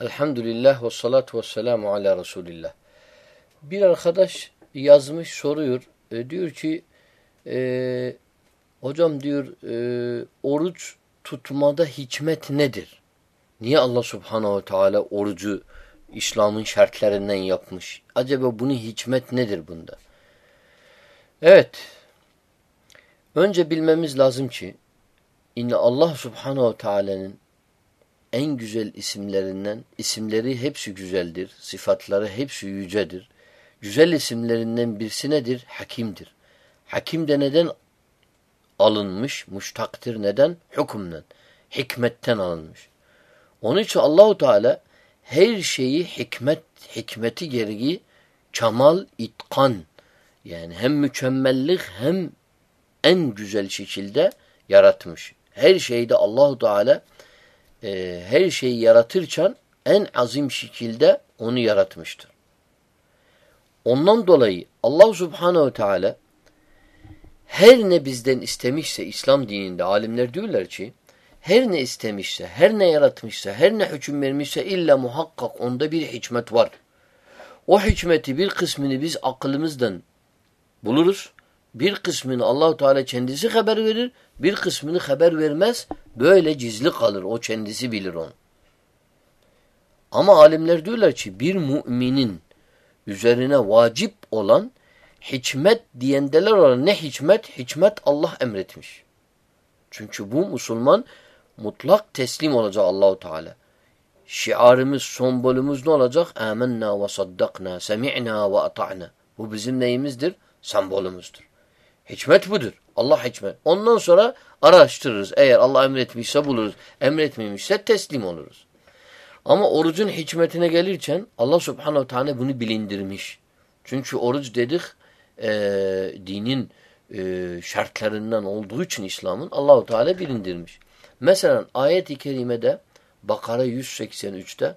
Elhamdülillah ve salatu ve selamu ala Resulillah. Bir arkadaş yazmış soruyor. E, diyor ki e, hocam diyor e, oruç tutmada hikmet nedir? Niye Allah subhanahu ve teala orucu İslam'ın şartlarından yapmış? Acaba bunun hikmet nedir bunda? Evet. Önce bilmemiz lazım ki inne Allah subhanahu ve teala'nın en güzel isimlerinden, isimleri hepsi güzeldir, sıfatları hepsi yücedir. Güzel isimlerinden birisi nedir? Hakimdir. Hakim de neden alınmış? Muştaktır neden? Hükümden. Hikmetten alınmış. Onun için Allahu Teala her şeyi hikmet, hikmeti gereği kemal, itkan yani hem mükemmellik hem en güzel şekilde yaratmış. Her şeyde Allahu Teala e, her şeyi yaratırken en azim şekilde onu yaratmıştır. Ondan dolayı Allah Subhanahu Teala her ne bizden istemişse İslam dininde alimler diyorlar ki her ne istemişse, her ne yaratmışsa, her ne hüküm vermişse illa muhakkak onda bir hikmet var. O hikmeti bir kısmını biz akılımızdan buluruz. Bir kısmını Allahu Teala kendisi haber verir, bir kısmını haber vermez. Böyle gizli kalır. O kendisi bilir onu. Ama alimler diyorlar ki bir müminin üzerine vacip olan hikmet diyendeler olan ne hikmet? Hikmet Allah emretmiş. Çünkü bu Müslüman mutlak teslim olacak Allahu Teala. Şiarımız, sombolümüz ne olacak? Âmennâ ve saddaknâ, semi'nâ ve ata'nâ. Bu bizim neyimizdir? Sembolümüzdür. Hikmet budur. Allah hikmet. Ondan sonra araştırırız. Eğer Allah emretmişse buluruz. Emretmemişse teslim oluruz. Ama orucun hikmetine gelirken Allah subhanehu teala bunu bilindirmiş. Çünkü oruç dedik e, dinin e, şartlarından olduğu için İslam'ın Allahu Teala bilindirmiş. Mesela ayet-i kerimede Bakara 183'te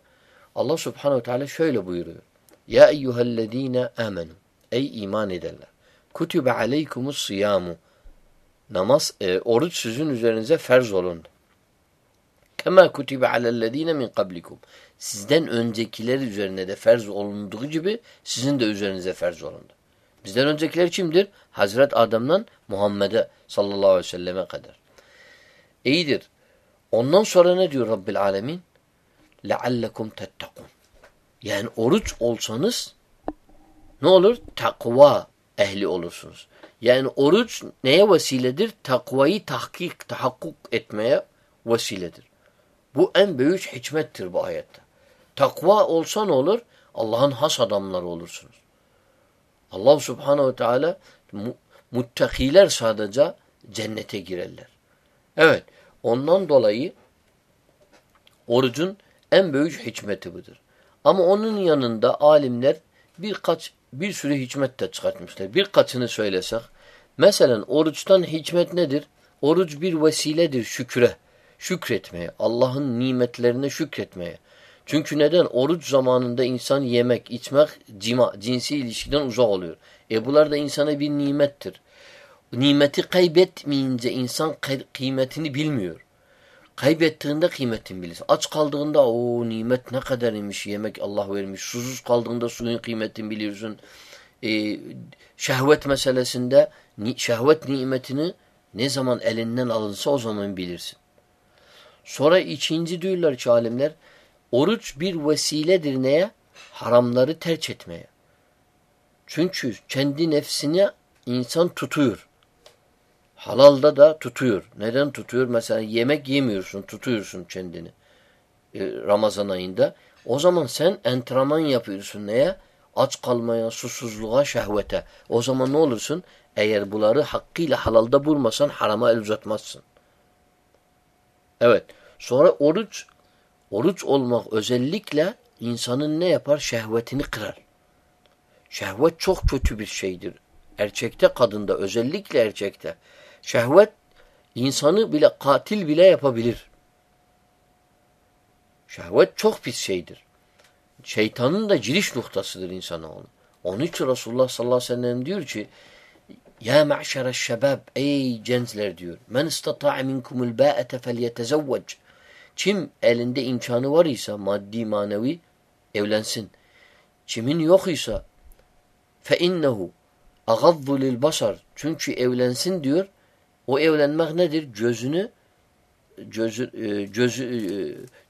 Allah subhanehu teala şöyle buyuruyor. Ya eyyühellezine amenu. Ey iman edenler. Kutibe aleykumus siyamu. Namaz, e, oruç sizin üzerinize ferz olundu. Kema kutibe alellezine min kablikum. Sizden öncekiler üzerine de ferz olunduğu gibi sizin de üzerinize ferz olundu. Bizden öncekiler kimdir? Hazret Adem'den Muhammed'e sallallahu aleyhi ve selleme kadar. İyidir. Ondan sonra ne diyor Rabbil Alemin? لَعَلَّكُمْ تَتَّقُونَ Yani oruç olsanız ne olur? Takva ehli olursunuz. Yani oruç neye vesiledir? Takvayı tahkik, tahakkuk etmeye vesiledir. Bu en büyük hikmettir bu ayette. Takva olsa ne olur? Allah'ın has adamları olursunuz. Allah subhanehu ve teala muttakiler sadece cennete girerler. Evet. Ondan dolayı orucun en büyük hikmeti budur. Ama onun yanında alimler birkaç bir sürü hikmet de çıkartmışlar. Birkaçını söylesek. Mesela oruçtan hikmet nedir? Oruç bir vesiledir şükre. Şükretmeye. Allah'ın nimetlerine şükretmeye. Çünkü neden? Oruç zamanında insan yemek, içmek, cima, cinsi ilişkiden uzak oluyor. E bunlar da insana bir nimettir. Nimeti kaybetmeyince insan kıymetini bilmiyor. Kaybettiğinde kıymetini bilirsin. Aç kaldığında o nimet ne kadar imiş yemek Allah vermiş. Susuz kaldığında suyun kıymetini biliyorsun. Ee, şehvet meselesinde şehvet nimetini ne zaman elinden alınsa o zaman bilirsin. Sonra ikinci diyorlar ki alimler oruç bir vesiledir neye? Haramları terç etmeye. Çünkü kendi nefsini insan tutuyor. Halalda da tutuyor. Neden tutuyor? Mesela yemek yemiyorsun, tutuyorsun kendini e, Ramazan ayında. O zaman sen entraman yapıyorsun neye? Aç kalmaya, susuzluğa, şehvete. O zaman ne olursun? Eğer bunları hakkıyla halalda bulmasan harama el uzatmazsın. Evet. Sonra oruç, oruç olmak özellikle insanın ne yapar? Şehvetini kırar. Şehvet çok kötü bir şeydir. Erkekte, kadında, özellikle erkekte. Şehvet insanı bile katil bile yapabilir. Şehvet çok pis şeydir. Şeytanın da giriş noktasıdır insana onu. Onun için Resulullah sallallahu aleyhi ve sellem diyor ki Ya me'şere şebab ey gençler diyor. Men istata'a minkumul ba'ete felyetezevvec. Kim elinde imkanı var ise maddi manevi evlensin. Kimin yok ise fe innehu agazzu lil basar. Çünkü evlensin diyor. O evlenmek nedir? Gözünü gözü, e, gözü, e,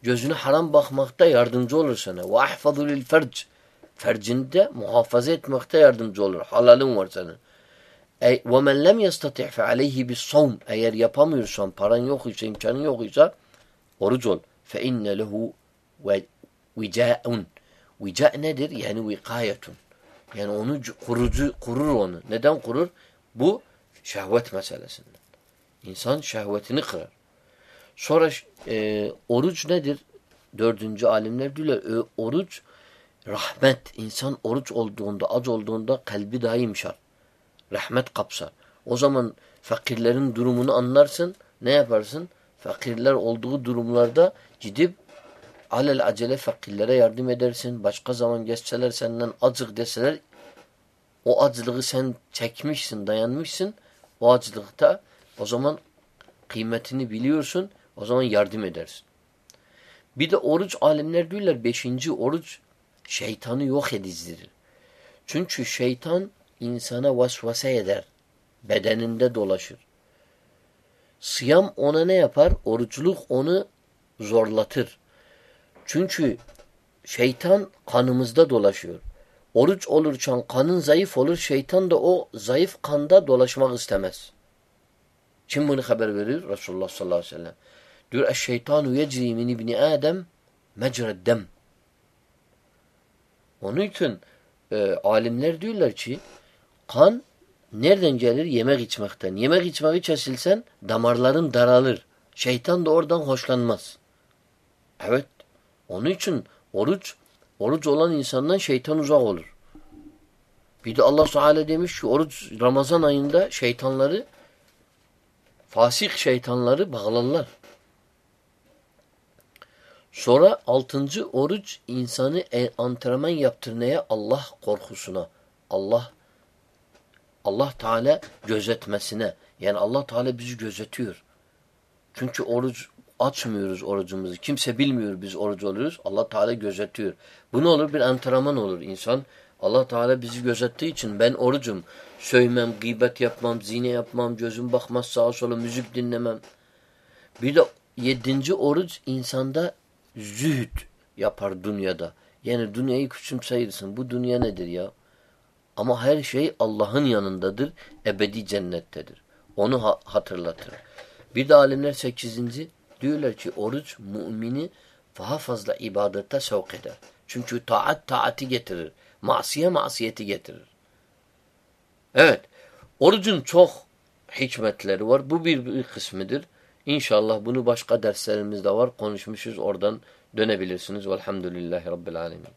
gözünü haram bakmakta yardımcı olur sana. Ve ahfazu lil ferc. Fercinde muhafaza etmekte yardımcı olur. Halalın var senin. Ve men lem yestati' fe. Eğer yapamıyorsan, paran yok ise, imkanın yok ise oruç ol. Fe inne lehu vica'un. Vica nedir? Yani vikayetun. Yani onu kurucu, kurur onu. Neden kurur? Bu şehvet meselesinden. İnsan şehvetini kırar. Sonra e, oruç nedir? Dördüncü alimler diyorlar. E, oruç rahmet. İnsan oruç olduğunda, ac olduğunda kalbi daha yumuşar. Rahmet kapsar. O zaman fakirlerin durumunu anlarsın. Ne yaparsın? Fakirler olduğu durumlarda gidip alel acele fakirlere yardım edersin. Başka zaman geçseler senden acık deseler o acılığı sen çekmişsin, dayanmışsın. O acılıkta o zaman kıymetini biliyorsun. O zaman yardım edersin. Bir de oruç alimler diyorlar beşinci oruç şeytanı yok edicidir. Çünkü şeytan insana vasvase eder. Bedeninde dolaşır. Sıyam ona ne yapar? Oruçluk onu zorlatır. Çünkü şeytan kanımızda dolaşıyor. Oruç olurken kanın zayıf olur. Şeytan da o zayıf kanda dolaşmak istemez. Kim bunu haber verir? Resulullah sallallahu aleyhi ve sellem. Diyor eşşeytanu yecri min ibni Adem mecreddem. Onun için e, alimler diyorlar ki kan nereden gelir? Yemek içmekten. Yemek içmeyi kesilsen damarların daralır. Şeytan da oradan hoşlanmaz. Evet. Onun için oruç oruç olan insandan şeytan uzak olur. Bir de Allah Teala demiş ki oruç Ramazan ayında şeytanları fasik şeytanları bağlarlar. Sonra altıncı oruç insanı e, antrenman yaptırmaya Allah korkusuna, Allah Allah Teala gözetmesine. Yani Allah Teala bizi gözetiyor. Çünkü oruç açmıyoruz orucumuzu. Kimse bilmiyor biz oruç oluyoruz. Allah Teala gözetiyor. Bu ne olur? Bir antrenman olur. İnsan Allah Teala bizi gözettiği için ben orucum. Söymem, gıybet yapmam, zine yapmam, gözüm bakmaz sağa sola, müzik dinlemem. Bir de yedinci oruç insanda zühd yapar dünyada. Yani dünyayı küçümseyirsin. Bu dünya nedir ya? Ama her şey Allah'ın yanındadır. Ebedi cennettedir. Onu ha hatırlatır. Bir de alimler sekizinci diyorlar ki oruç mümini daha fazla ibadete sevk eder. Çünkü taat taati getirir. Masiye masiyeti getirir. Evet. Orucun çok hikmetleri var. Bu bir, bir kısmıdır. İnşallah bunu başka derslerimizde var. Konuşmuşuz. Oradan dönebilirsiniz. Velhamdülillahi Rabbil Alemin.